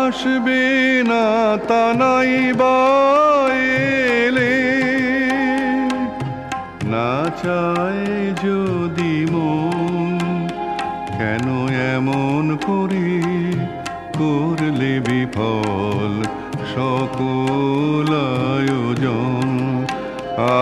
আসবে না তা নাই বা না চায় যদি মন, কেন এমন করে করলে বিফল সকল আয়োজন? আহা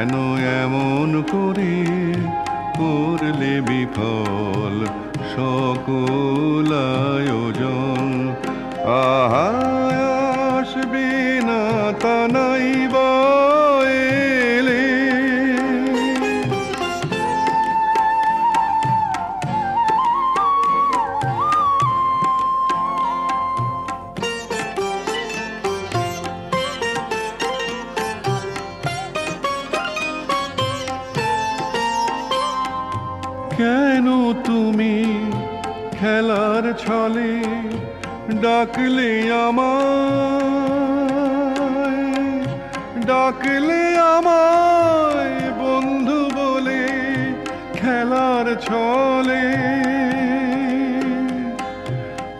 কেন এমন করে করলে বিফল সকল আয়োজন আহা আসবে না তা কেন তুমি খেলার ছলে ডাকলে আমায়? ডাকলে আমায় বন্ধু বলে খেলার ছলে?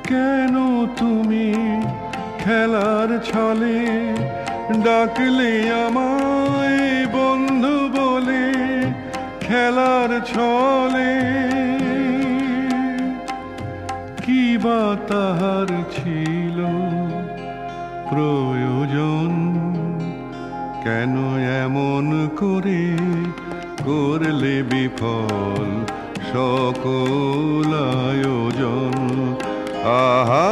কেন তুমি খেলার ছলে ডাকলে আমায় খেলার ছলে কি বা তাহার ছিল প্রয়োজন? কেন এমন করে করলে বিফল সকল আয়োজন? আহা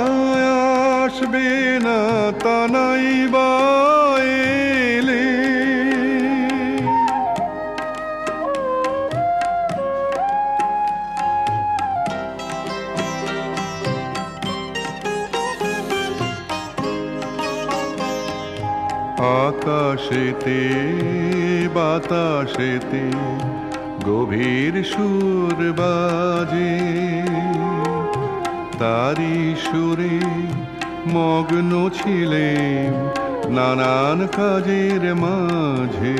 আসবে না তা নাই আকাশেতে, বাতাসেতে গভীর সুর বাজে। তারি সুরে মগ্ন ছিলেন নানান কাজের মাঝে।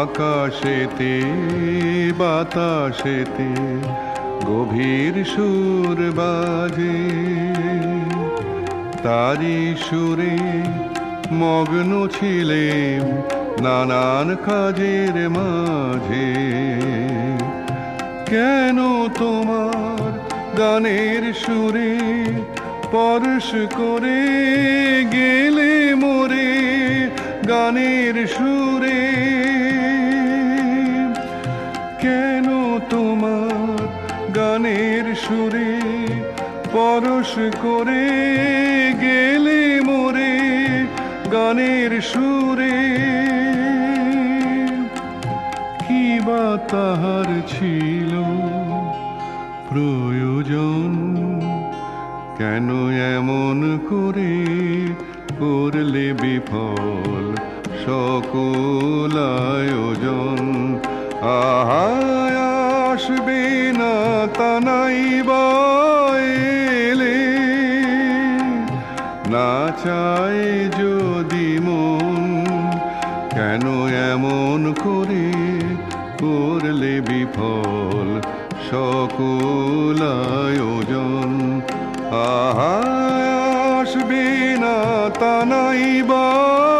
আকাশেতে, বাতাসেতে গভীর সুর বাজে। তারি সুরে মগ্ন ছিলেন নানান কাজের মাঝে। কেন তোমার গানের সুরে পরশ করে গেলে মোরে গানের সুরে? কেন তোমার গানের সুরে পরশ করে গানের সুরে, কি বা তাহার ছিল? প্রয়োজন কেন এমন করে করলে বিফল সকল আয়োজন? আহা আসবে না তা নাই চায় যদি মন, কেন এমন করে করলে বিফল সকল আয়োজন আহা, আসবে না তা নাই বা